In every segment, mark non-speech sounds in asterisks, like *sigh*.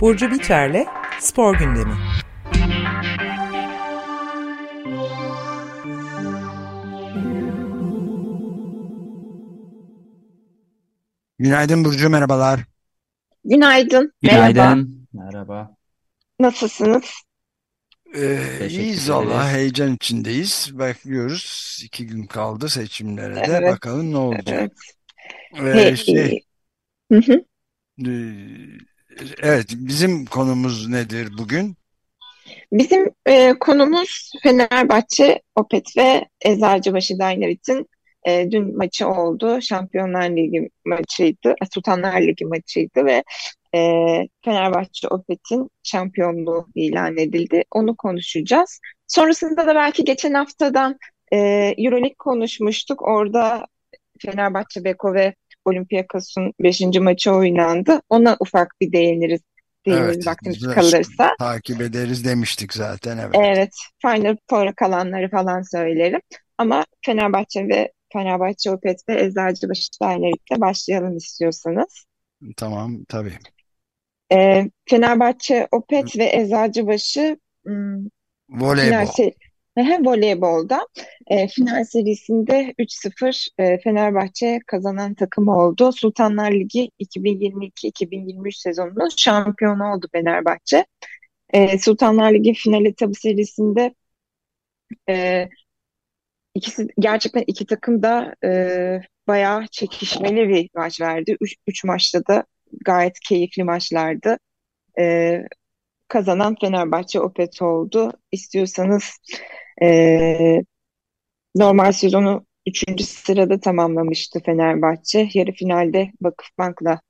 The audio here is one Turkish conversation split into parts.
Burcu Biterle Spor Gündemi. Günaydın Burcu, merhabalar. Günaydın. Günaydın. Merhaba. Nasılsınız? Ee, iyiyiz valla, heyecan içindeyiz. Bekliyoruz. İki gün kaldı seçimlere de. Evet, Bakalım ne olacak. evet. Ee, şey, hı hı. e, evet, bizim konumuz nedir bugün? Bizim e, konumuz Fenerbahçe, Opet ve Eczacıbaşı Dynamite'in e, dün maçı oldu. Şampiyonlar Ligi maçıydı, e, Sultanlar Ligi maçıydı ve e, Fenerbahçe Opet'in şampiyonluğu ilan edildi. Onu konuşacağız. Sonrasında da belki geçen haftadan e, Euroleague konuşmuştuk. Orada Fenerbahçe, Beko ve Olympiakos'un 5. maçı oynandı. Ona ufak bir değiniriz, değiniriz Evet, vaktimiz kalırsa. takip ederiz demiştik zaten, evet. Evet, Final Four'a kalanları falan söylerim. Ama Fenerbahçe ve Fenerbahçe Opet ve Eczacıbaşı Dernek'le başlayalım istiyorsanız. Tamam, tabii. Ee, Fenerbahçe Opet ve Eczacıbaşı hmm, final Voleybol. Aha, voleybolda e, final serisinde 3-0 e, Fenerbahçe kazanan takım oldu. Sultanlar Ligi 2022-2023 sezonunun şampiyonu oldu Fenerbahçe. E, Sultanlar Ligi final etabı serisinde e, ikisi gerçekten iki takım da e, bayağı çekişmeli bir maç verdi. Üç maçta da gayet keyifli maçlardı. E, kazanan Fenerbahçe Opet oldu. İstiyorsanız e, normal sezonu 3. sırada tamamlamıştı Fenerbahçe. Yarı finalde Vakıfbank'la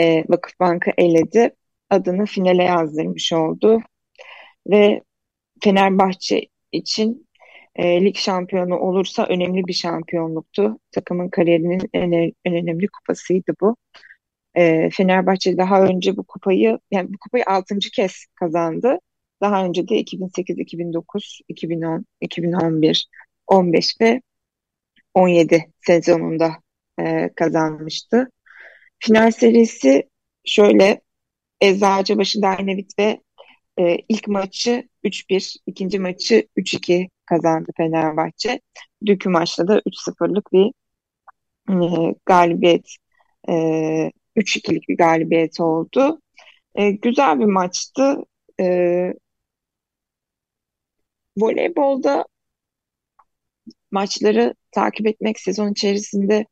e, Vakıfbank'ı eledi. Adını finale yazdırmış oldu. Ve Fenerbahçe için e, lig şampiyonu olursa önemli bir şampiyonluktu. Takımın kariyerinin en, en önemli kupasıydı bu. E, Fenerbahçe daha önce bu kupayı yani bu kupayı 6. kez kazandı. Daha önce de 2008, 2009, 2010, 2011, 15 ve 17 sezonunda e, kazanmıştı. Final serisi şöyle Eczacıbaşı Dynamit ve e, ilk maçı 3-1, ikinci maçı 3-2 kazandı Fenerbahçe. Dünkü maçta da 3-0'lık bir e, galibiyet, e, 3-2'lik bir galibiyet oldu. E, güzel bir maçtı. E, voleybolda maçları takip etmek sezon içerisinde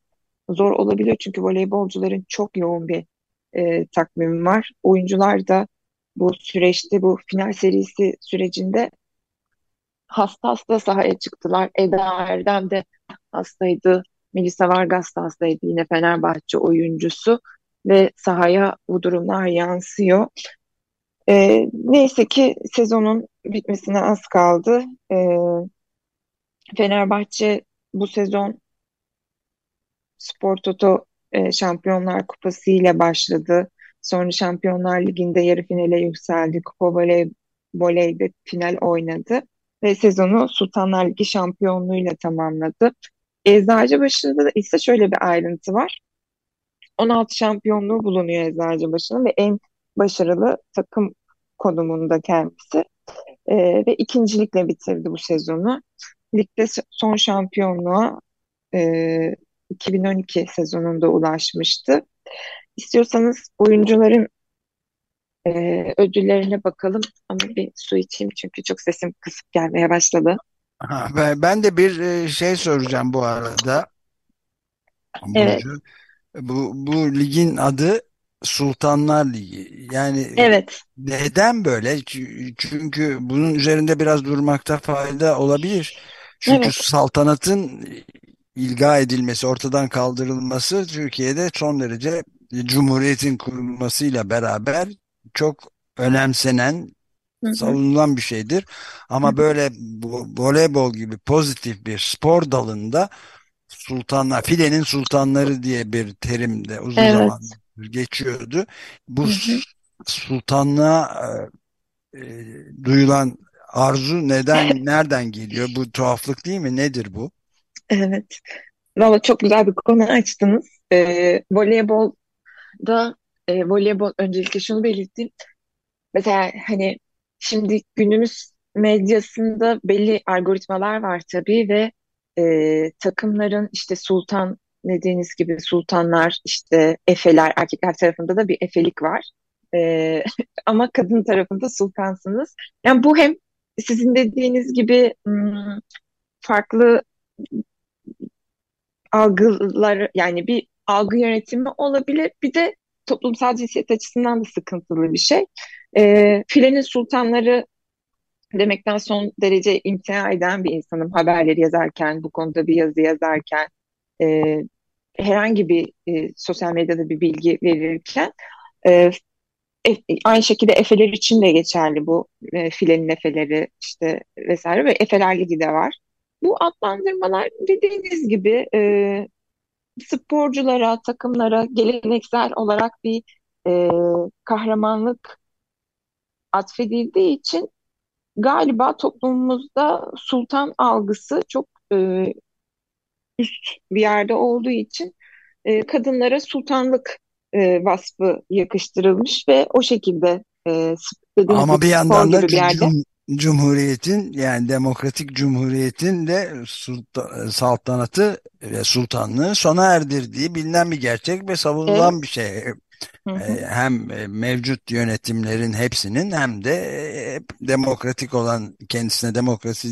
zor olabiliyor çünkü voleybolcuların çok yoğun bir e, takvimi var. Oyuncular da bu süreçte, bu final serisi sürecinde hasta hasta sahaya çıktılar. Eda Erdem de hastaydı. Melisa Vargas da hastaydı yine Fenerbahçe oyuncusu ve sahaya bu durumlar yansıyor. E, neyse ki sezonun bitmesine az kaldı. E, Fenerbahçe bu sezon Spor Toto e, Şampiyonlar Kupası ile başladı. Sonra Şampiyonlar Ligi'nde yarı finale yükseldi. Kupa voleybolde final oynadı. Ve sezonu Sultanlar Ligi şampiyonluğuyla tamamladı. Eczacıbaşı'nda da ise şöyle bir ayrıntı var. 16 şampiyonluğu bulunuyor Eczacıbaşı'nın ve en başarılı takım konumunda kendisi. E, ve ikincilikle bitirdi bu sezonu. Ligde son şampiyonluğa e, 2012 sezonunda ulaşmıştı. İstiyorsanız oyuncuların e, ödüllerine bakalım ama bir su içeyim çünkü çok sesim kısık gelmeye başladı. Ha, ben, ben de bir e, şey soracağım bu arada. Evet, Burcu. Bu, bu ligin adı Sultanlar Ligi. Yani evet, neden böyle? Çü- Çünkü bunun üzerinde biraz durmakta fayda olabilir. Çünkü evet. saltanatın ilga edilmesi, ortadan kaldırılması Türkiye'de son derece Cumhuriyet'in kurulmasıyla beraber çok önemsenen, Hı hı, savunulan bir şeydir. Ama hı. böyle vo- voleybol gibi pozitif bir spor dalında sultanlar, filenin sultanları diye bir terim de uzun Evet. zaman geçiyordu. Bu Hı s- hı. sultanlığa e, e, duyulan arzu neden, *laughs* nereden geliyor? Bu tuhaflık değil mi? Nedir bu? Evet. Valla çok güzel bir konu açtınız. Ee, voleybolda e, voleybol öncelikle şunu belirteyim. Mesela hani şimdi günümüz medyasında belli algoritmalar var tabii ve e, takımların işte sultan dediğiniz gibi sultanlar işte efeler erkekler tarafında da bir efelik var. E, *laughs* ama kadın tarafında sultansınız. Yani bu hem sizin dediğiniz gibi hmm, farklı algılar yani bir algı yönetimi olabilir. Bir de toplumsal cinsiyet açısından da sıkıntılı bir şey. E, filenin sultanları demekten son derece imtina eden bir insanım haberleri yazarken, bu konuda bir yazı yazarken, e, herhangi bir e, sosyal medyada bir bilgi verirken e, e, aynı şekilde Efeler için de geçerli bu e, filenin Efeleri işte vesaire ve Efeler Ligi de var. Bu adlandırmalar dediğiniz gibi e, sporculara, takımlara geleneksel olarak bir e, kahramanlık atfedildiği için galiba toplumumuzda sultan algısı çok e, üst bir yerde olduğu için e, kadınlara sultanlık e, vasfı yakıştırılmış ve o şekilde e, Ama bir yandan da bir yerde. Cumhuriyetin yani demokratik cumhuriyetin de saltanatı ve sultanlığı sona erdirdiği bilinen bir gerçek ve savunulan evet. bir şey. Hem e, mevcut yönetimlerin hepsinin hem de e, demokratik olan kendisine demokrasi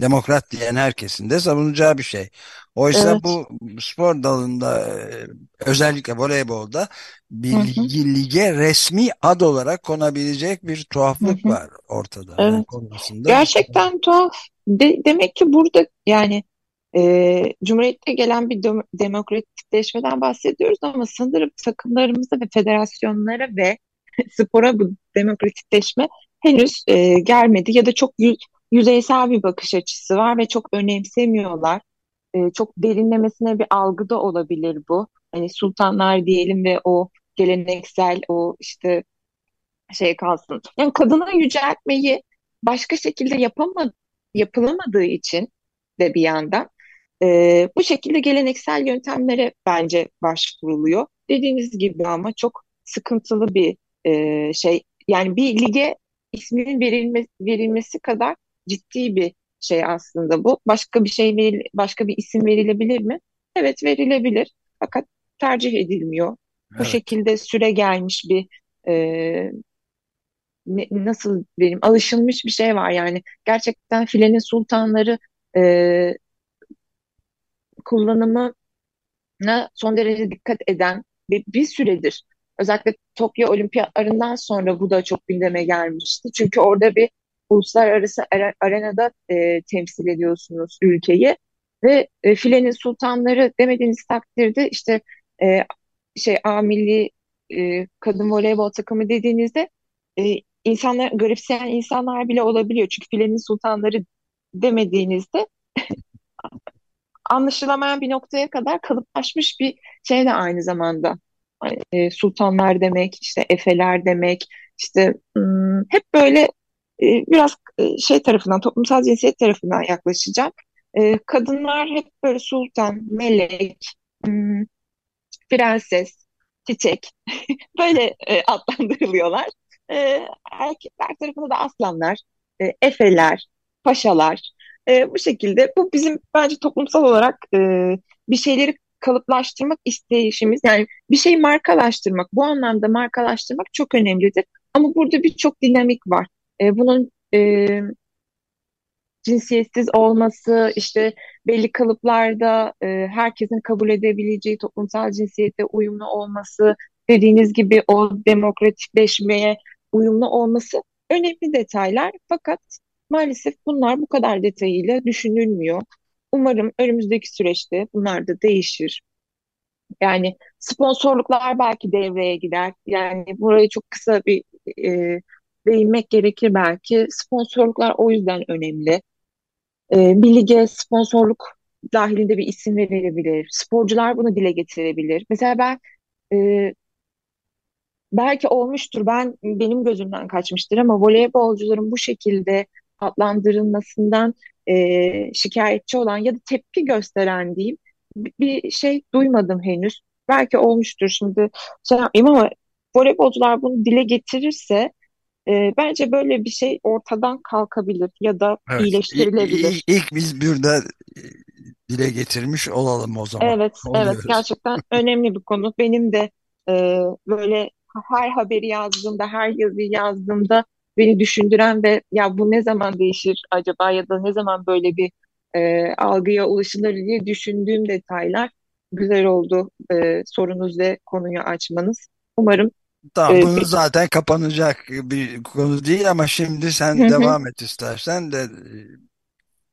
demokrat diyen herkesin de savunacağı bir şey. Oysa evet. bu spor dalında e, özellikle voleybolda bir ligi, lige resmi ad olarak konabilecek bir tuhaflık hı hı. var ortada. Evet. Yani konusunda. Gerçekten tuhaf. De, demek ki burada yani e, Cumhuriyet'te gelen bir dem demokratikleşmeden bahsediyoruz ama sanırım takımlarımıza ve federasyonlara ve *laughs* spora bu demokratikleşme henüz e, gelmedi ya da çok yüz, yüzeysel bir bakış açısı var ve çok önemsemiyorlar. E, çok derinlemesine bir algı da olabilir bu. Hani sultanlar diyelim ve o geleneksel o işte şey kalsın. Yani kadına yüceltmeyi başka şekilde yapamadı, yapılamadığı için de bir yandan e, bu şekilde geleneksel yöntemlere bence başvuruluyor. Dediğiniz gibi ama çok sıkıntılı bir e, şey. Yani bir lige isminin verilmesi, verilmesi kadar ciddi bir şey aslında bu. Başka bir şey veril, başka bir isim verilebilir mi? Evet verilebilir. Fakat tercih edilmiyor. Evet. Bu şekilde süre gelmiş bir e, ne, nasıl benim alışılmış bir şey var yani gerçekten filenin sultanları e, kullanımına son derece dikkat eden bir, bir süredir özellikle Tokyo Olimpiyatlarından sonra bu da çok gündeme gelmişti. Çünkü orada bir uluslararası arenada e, temsil ediyorsunuz ülkeyi ve e, filenin sultanları demediğiniz takdirde işte e, şey A milli e, kadın voleybol takımı dediğinizde e, insanlar garipseyen insanlar bile olabiliyor. Çünkü filenin sultanları demediğinizde *laughs* anlaşılamayan bir noktaya kadar kalıplaşmış bir şey de aynı zamanda. E, sultanlar demek, işte efeler demek, işte hmm, hep böyle e, biraz e, şey tarafından, toplumsal cinsiyet tarafından yaklaşacak. E, kadınlar hep böyle sultan, melek, hmm, prenses, çiçek *laughs* böyle e, adlandırılıyorlar. E, erkekler tarafında da aslanlar, e, efeler, paşalar, e, bu şekilde bu bizim bence toplumsal olarak e, bir şeyleri kalıplaştırmak isteyişimiz yani bir şey markalaştırmak bu anlamda markalaştırmak çok önemlidir. Ama burada birçok dinamik var. E, bunun e, cinsiyetsiz olması, işte belli kalıplarda e, herkesin kabul edebileceği toplumsal cinsiyete uyumlu olması, dediğiniz gibi o demokratikleşmeye uyumlu olması önemli detaylar. Fakat Maalesef bunlar bu kadar detayıyla düşünülmüyor. Umarım önümüzdeki süreçte bunlar da değişir. Yani sponsorluklar belki devreye gider. Yani burayı çok kısa bir e, değinmek gerekir belki. Sponsorluklar o yüzden önemli. E, bir lige sponsorluk dahilinde bir isim verilebilir. Sporcular bunu dile getirebilir. Mesela ben e, belki olmuştur. Ben benim gözümden kaçmıştır ama voleybolcuların bu şekilde adlandırılmasından e, şikayetçi olan ya da tepki gösteren diyeyim bir şey duymadım henüz. Belki olmuştur şimdi şey yapmayayım ama voleybolcular bunu dile getirirse E, bence böyle bir şey ortadan kalkabilir ya da Evet. iyileştirilebilir. İlk, ilk biz burada e, dile getirmiş olalım o zaman. Evet, evet Oluyoruz. gerçekten *laughs* önemli bir konu. Benim de e, böyle her haberi yazdığımda, her yazıyı yazdığımda beni düşündüren ve ya bu ne zaman değişir acaba ya da ne zaman böyle bir e, algıya ulaşılır diye düşündüğüm detaylar güzel oldu e, sorunuz ve konuyu açmanız. Umarım Tamam, e, bunu zaten kapanacak bir konu değil ama şimdi sen hı. devam et istersen de e,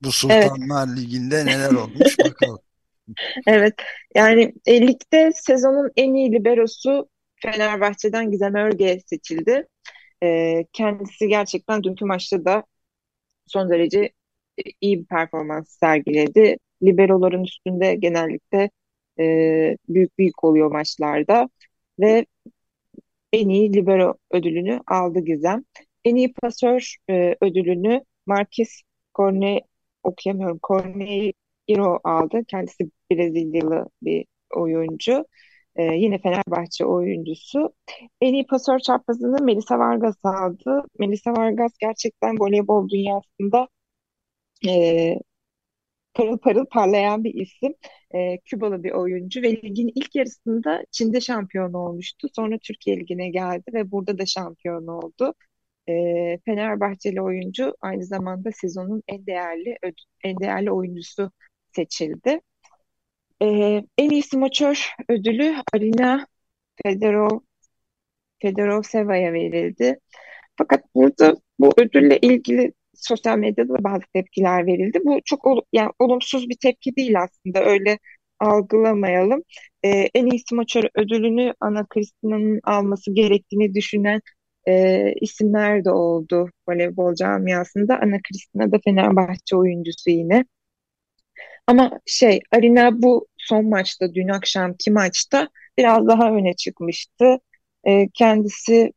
bu evet Sultanlar Ligi'nde neler olmuş bakalım. *laughs* evet yani e, ligde sezonun en iyi liberosu Fenerbahçe'den Gizem Örge seçildi. E, kendisi gerçekten dünkü maçta da son derece e, iyi bir performans sergiledi. Liberoların üstünde genellikle e, büyük büyük oluyor maçlarda ve en iyi libero ödülünü aldı Gizem. En iyi pasör e, ödülünü Marquis Corne okuyamıyorum. Corneiro aldı. Kendisi Brezilyalı bir oyuncu. E, yine Fenerbahçe oyuncusu. En iyi pasör çaprazını Melisa Vargas aldı. Melisa Vargas gerçekten voleybol dünyasında e, parıl parıl parlayan bir isim. E, Kübalı bir oyuncu ve ligin ilk yarısında Çin'de şampiyon olmuştu. Sonra Türkiye Ligi'ne geldi ve burada da şampiyon oldu. E, Fenerbahçeli oyuncu aynı zamanda sezonun en değerli en değerli oyuncusu seçildi. E, en iyi smaçör ödülü Arina Fedorov Fedorovseva'ya verildi. Fakat burada bu ödülle ilgili sosyal medyada da bazı tepkiler verildi. Bu çok ol- yani olumsuz bir tepki değil aslında. Öyle algılamayalım. Ee, en iyi smaçör ödülünü Ana Cristina'nın alması gerektiğini düşünen e, isimler de oldu voleybol camiasında. Ana Cristina da Fenerbahçe oyuncusu yine. Ama şey Arina bu son maçta dün akşamki maçta biraz daha öne çıkmıştı. Ee, kendisi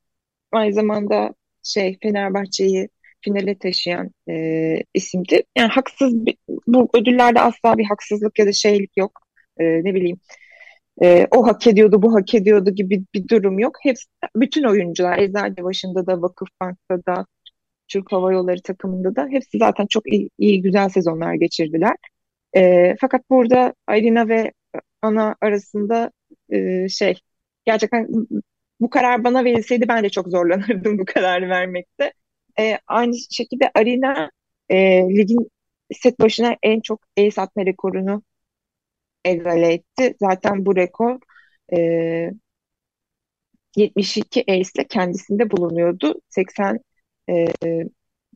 aynı zamanda şey Fenerbahçe'yi finale taşıyan e, isimdi. Yani haksız bir, bu ödüllerde asla bir haksızlık ya da şeylik yok. E, ne bileyim e, o hak ediyordu bu hak ediyordu gibi bir durum yok. Hepsi bütün oyuncular Eczacıbaşı'nda da Vakıfbank'ta da Türk Hava Yolları takımında da hepsi zaten çok iyi, iyi güzel sezonlar geçirdiler. E, fakat burada Aylina ve Ana arasında e, şey gerçekten bu karar bana verilseydi ben de çok zorlanırdım *laughs* bu kararı vermekte. E, aynı şekilde Arina e, ligin set başına en çok ace atma rekorunu egale etti. Zaten bu rekor e, 72 ace ile kendisinde bulunuyordu. 80 e,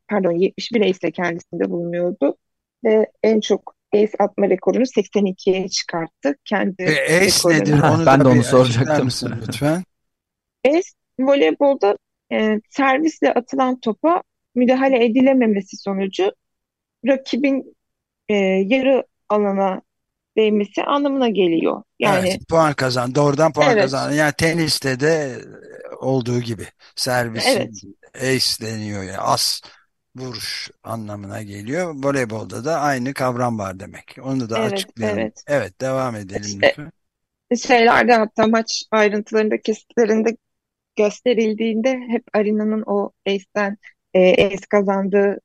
pardon 71 ace ile kendisinde bulunuyordu. Ve en çok ace atma rekorunu 82'ye çıkarttı. Kendi E, ace nedir? Onu *laughs* ben da de onu soracaktım. lütfen? Ace voleybolda e, servisle atılan topa müdahale edilememesi sonucu rakibin e, yarı alana değmesi anlamına geliyor. Yani Evet, puan kazan. Doğrudan puan evet, kazan. Yani teniste de olduğu gibi servisin evet, ace deniyor ya. As vuruş anlamına geliyor. Voleybolda da aynı kavram var demek. Onu da evet, açıklayalım. evet. Evet, devam edelim İşte lütfen. şeylerde hatta maç ayrıntılarında kesitlerinde gösterildiğinde hep Arina'nın o ace'den e, ace kazandığı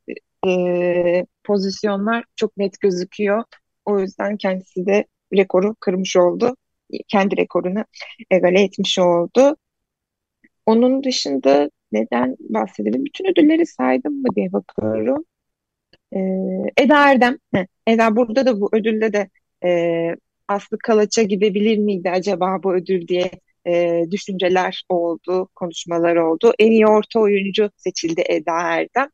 e, pozisyonlar çok net gözüküyor. O yüzden kendisi de rekoru kırmış oldu. Kendi rekorunu egale etmiş oldu. Onun dışında neden bahsedelim? Bütün ödülleri saydım mı diye bakıyorum. Ee, Eda Erdem. Heh, Eda burada da bu ödülde de e, Aslı Kalaç'a gidebilir miydi acaba bu ödül diye e, düşünceler oldu, konuşmalar oldu. En iyi orta oyuncu seçildi Eda Erdem.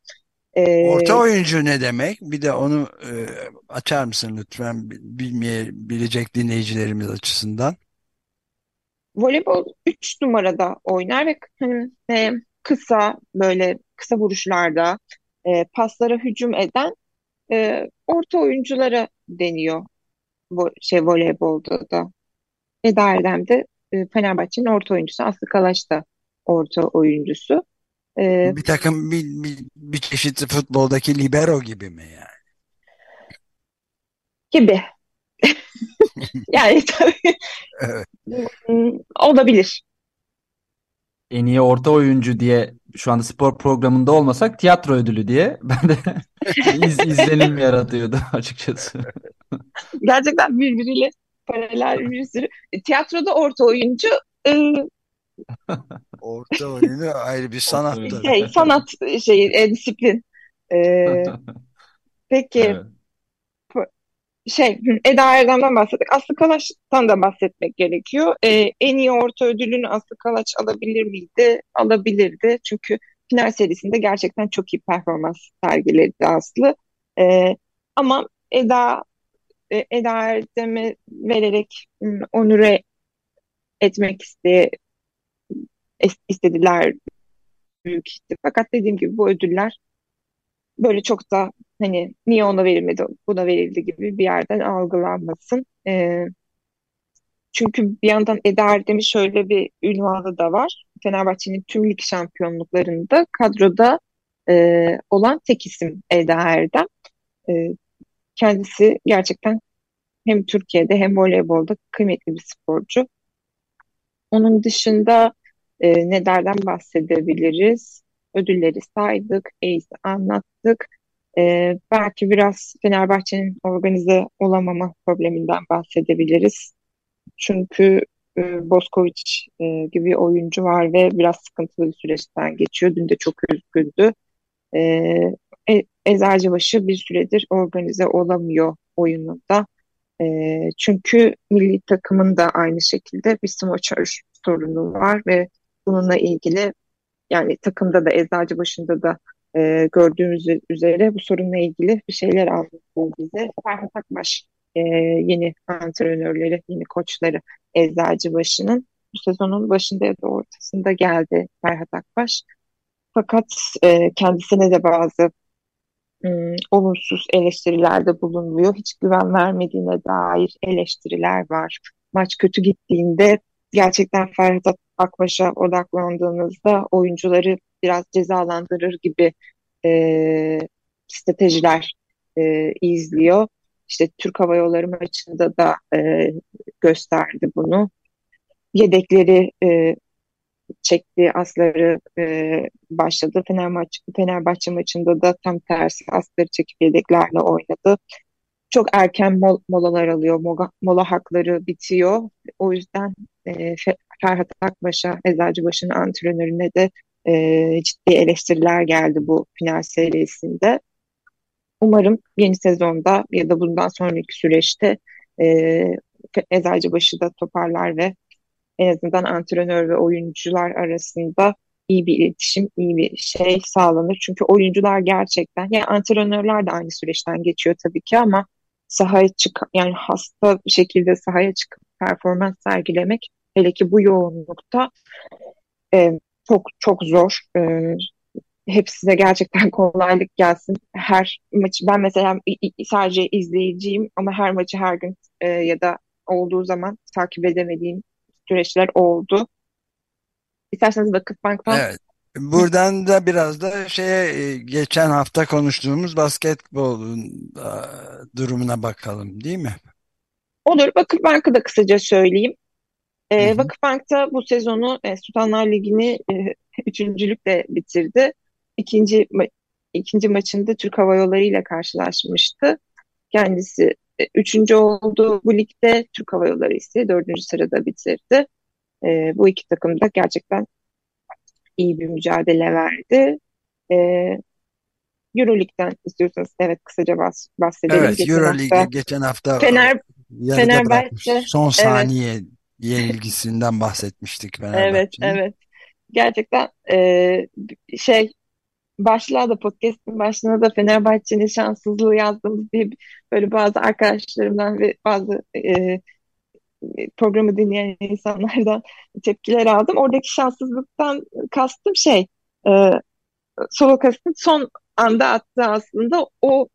Orta Ee, oyuncu ne demek? Bir de onu e, açar mısın lütfen bilmeyebilecek dinleyicilerimiz açısından? voleybol 3 numarada oynar ve e, kısa böyle kısa vuruşlarda e, paslara hücum eden e, orta oyunculara deniyor bu şey voleybolda da. Eda Erdem de e, Fenerbahçe'nin orta oyuncusu. Aslı Kalaş da orta oyuncusu. E, Bir takım bir, bir, bir çeşit futboldaki libero gibi mi yani? gibi. *laughs* Yani tabii Evet. olabilir. En iyi orta oyuncu diye şu anda spor programında olmasak tiyatro ödülü diye *laughs* ben de iz, izlenim yaratıyordu *laughs* açıkçası. *laughs* Gerçekten birbiriyle paralel bir sürü. Tiyatroda orta oyuncu e, orta oyunu ayrı bir sanat. Şey, sanat şeyi, e, disiplin. E, peki evet şey Eda Erdem'den bahsettik. Aslı Kalaç'tan da bahsetmek gerekiyor. Ee, en iyi orta ödülünü Aslı Kalaç alabilir miydi? Alabilirdi. Çünkü final serisinde gerçekten çok iyi performans sergiledi Aslı. Ee, ama Eda e, Eda Erdem'e vererek onure etmek iste, istediler büyük ihtimal. Fakat dediğim gibi bu ödüller böyle çok da hani niye ona verilmedi buna verildi gibi bir yerden algılanmasın. E, çünkü bir yandan Eda Erdem'in şöyle bir ünvanı da var. Fenerbahçe'nin tüm lig şampiyonluklarında kadroda e, olan tek isim Eda Erdem. E, kendisi gerçekten hem Türkiye'de hem voleybolda kıymetli bir sporcu. Onun dışında e, nelerden bahsedebiliriz? Ödülleri saydık, ACE anlattık. Ee, belki biraz Fenerbahçe'nin organize olamama probleminden bahsedebiliriz. Çünkü e, Boskovic e, gibi oyuncu var ve biraz sıkıntılı bir süreçten geçiyor. Dün de çok üzgündü. E, e, Eczacıbaşı bir süredir organize olamıyor oyununda. E, çünkü milli takımın da aynı şekilde bir smoçör sorunu var ve bununla ilgili yani takımda da Eczacıbaşı'nda da e, gördüğümüz üzere bu sorunla ilgili bir şeyler anlatıyor bize. Ferhat Akbaş e, yeni antrenörleri, yeni koçları Eczacıbaşı'nın bu sezonun başında ya da ortasında geldi Ferhat Akbaş. Fakat e, kendisine de bazı ım, olumsuz eleştirilerde bulunuyor. Hiç güven vermediğine dair eleştiriler var. Maç kötü gittiğinde gerçekten Ferhat Akbaş'a odaklandığınızda oyuncuları biraz cezalandırır gibi e, stratejiler e, izliyor. İşte Türk Hava Yolları maçında da e, gösterdi bunu. Yedekleri e, çekti, asları e, başladı. Fenerbahçe, Fenerbahçe maçında da tam tersi asları çekip yedeklerle oynadı. Çok erken mol, molalar alıyor, mola, mola hakları bitiyor. O yüzden e, Ferhat Akbaş'a, Eczacıbaşı'nın antrenörüne de e, ciddi eleştiriler geldi bu final serisinde. Umarım yeni sezonda ya da bundan sonraki süreçte e, Eczacıbaşı da toparlar ve en azından antrenör ve oyuncular arasında iyi bir iletişim, iyi bir şey sağlanır. Çünkü oyuncular gerçekten, yani antrenörler de aynı süreçten geçiyor tabii ki ama sahaya çık yani hasta bir şekilde sahaya çıkıp performans sergilemek hele ki bu yoğunlukta e, çok çok zor. E, hep size gerçekten *laughs* kolaylık gelsin. Her maçı ben mesela sadece izleyiciyim ama her maçı her gün e, ya da olduğu zaman takip edemediğim süreçler oldu. İsterseniz Vakıfbank'tan Evet. Buradan da biraz da şeye geçen hafta konuştuğumuz basketbol durumuna bakalım değil mi? Olur. Vakıfbank'ı da kısaca söyleyeyim. E, Vakıfbank'ta bu sezonu e, Sultanlar Ligi'ni e, üçüncülükle bitirdi. İkinci, ma ikinci maçında Türk Hava Yolları ile karşılaşmıştı. Kendisi e, üçüncü oldu bu ligde. Türk Hava Yolları ise dördüncü sırada bitirdi. E, bu iki takım da gerçekten iyi bir mücadele verdi. E, Euroleague'den istiyorsanız evet kısaca bahs bahsedelim. Evet Euroleague'e geçen hafta Fener, Fenerbahçe son saniye evet yenilgisinden bahsetmiştik Fenerbahçe'nin. Evet, evet. Gerçekten e, şey başlığa da podcast'in başlığına da Fenerbahçe'nin şanssızlığı yazdığımız diye böyle bazı arkadaşlarımdan ve bazı e, programı dinleyen insanlardan tepkiler aldım. Oradaki şanssızlıktan kastım şey e, Solokas'ın son anda attığı aslında o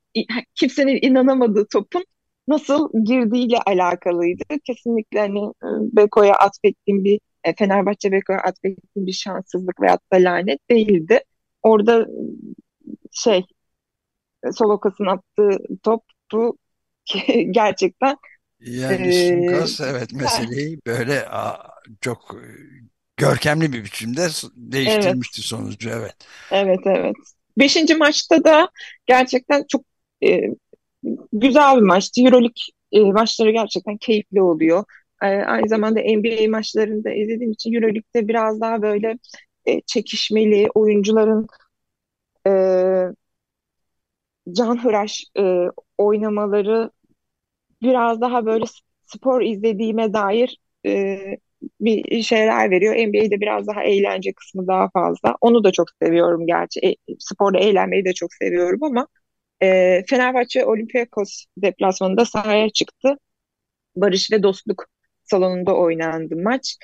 kimsenin inanamadığı topun nasıl girdiğiyle alakalıydı. Kesinlikle hani e, Beko'ya atfettiğim bir e, Fenerbahçe Beko'ya atfettiğim bir şanssızlık veyahut da lanet değildi. Orada şey Solokas'ın attığı top bu *laughs* gerçekten yani e, Simkas evet *laughs* meseleyi böyle çok görkemli bir biçimde değiştirmişti evet. sonucu. Evet. Evet, evet. Beşinci maçta da gerçekten çok e, güzel bir maçtı. Euroleague e, maçları gerçekten keyifli oluyor. E, aynı zamanda NBA maçlarını da izlediğim için Euroleague'de biraz daha böyle e, çekişmeli oyuncuların e, canhıraş e, oynamaları biraz daha böyle spor izlediğime dair bir şeyler veriyor. NBA'de biraz daha eğlence kısmı daha fazla. Onu da çok seviyorum gerçi. E, sporda eğlenmeyi de çok seviyorum ama e, Fenerbahçe Olympiakos deplasmanında sahaya çıktı. Barış ve Dostluk salonunda oynandı maç.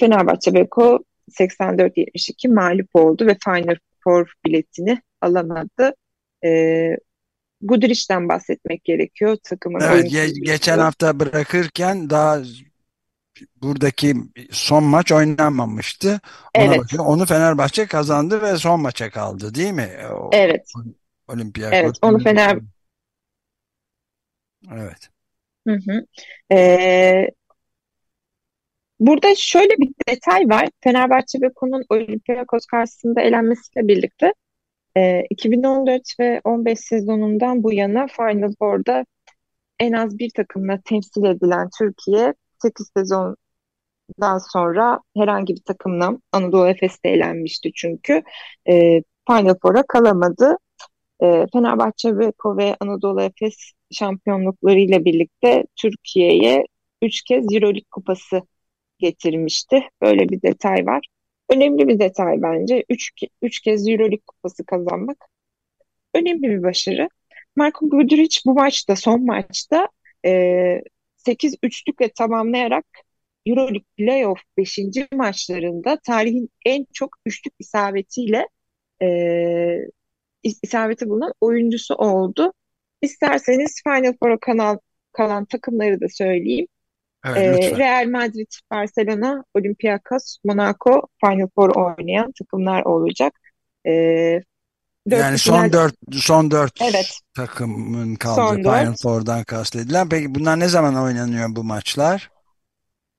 Fenerbahçe Beko 84-72 mağlup oldu ve Final Four biletini alamadı. E, Guduric'den bahsetmek gerekiyor takımın evet, ge geçen hafta bırakırken daha buradaki son maç oynanmamıştı. Ona evet. Bakıyor. Onu Fenerbahçe kazandı ve son maça kaldı değil mi? O, evet. Olimpiyakos. Evet, onu Fener Evet. Hı hı. Ee, burada şöyle bir detay var. Fenerbahçe Beko'nun Olympiakos karşısında elenmesiyle birlikte e, 2014 ve 15 sezonundan bu yana Final Four'da en az bir takımla temsil edilen Türkiye 8 sezondan sonra herhangi bir takımla Anadolu Efes'te elenmişti çünkü. E, Final Four'a kalamadı. E, Fenerbahçe, Beko ve Anadolu Efes şampiyonluklarıyla birlikte Türkiye'ye 3 kez Euroleague kupası getirmişti. Böyle bir detay var. Önemli bir detay bence. Üç, üç kez Euroleague kupası kazanmak önemli bir başarı. Marko Guduric bu maçta, son maçta e, 8 üçlükle tamamlayarak Euroleague Playoff 5. maçlarında tarihin en çok üçlük isabetiyle e, isabeti bulunan oyuncusu oldu. İsterseniz Final Four'a kalan, kalan takımları da söyleyeyim. Evet, ee, Real Madrid, Barcelona, Olympiakos, Monaco Final Four oynayan takımlar olacak. Ee, yani son final... dört son dört evet. takımın kaldığı son Final Four'dan kastedilen. Peki bunlar ne zaman oynanıyor bu maçlar?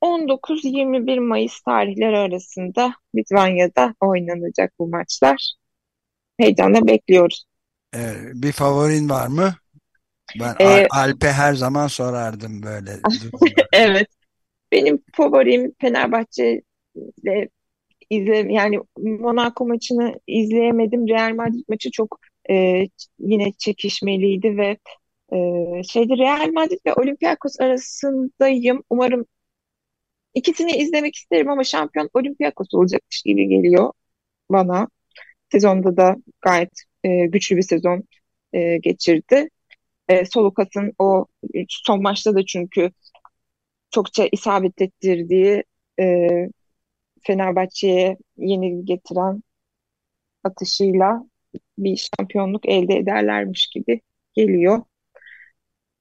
19-21 Mayıs tarihleri arasında Litvanya'da oynanacak bu maçlar. Heyecanla bekliyoruz. Ee, bir favorin var mı? Ben ee, Alp'e her zaman sorardım böyle. *laughs* evet. Benim favorim Fenerbahçe ile izle yani Monaco maçını izleyemedim. Real Madrid maçı çok e, yine çekişmeliydi ve e, şeydi Real Madrid ve Olympiakos arasındayım. Umarım ikisini izlemek isterim ama şampiyon Olympiakos olacakmış gibi geliyor bana. Sezonda da gayet e, güçlü bir sezon e, geçirdi. E, Solukas'ın o son maçta da çünkü çokça isabet ettirdiği e, Fenerbahçe'ye yeni getiren atışıyla bir şampiyonluk elde ederlermiş gibi geliyor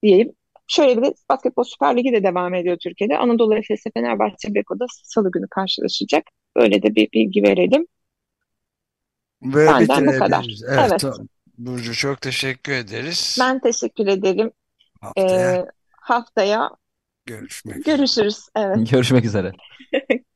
diyeyim. Şöyle bir de Basketbol Süper Ligi de devam ediyor Türkiye'de. Anadolu Efes Fenerbahçe Beko'da salı günü karşılaşacak. Böyle de bir bilgi verelim. Ve Benden bu kadar. Evet. evet. Burcu çok teşekkür ederiz. Ben teşekkür ederim. Haftaya, ee, haftaya görüşmek görüşürüz. Evet. Görüşmek üzere. *laughs*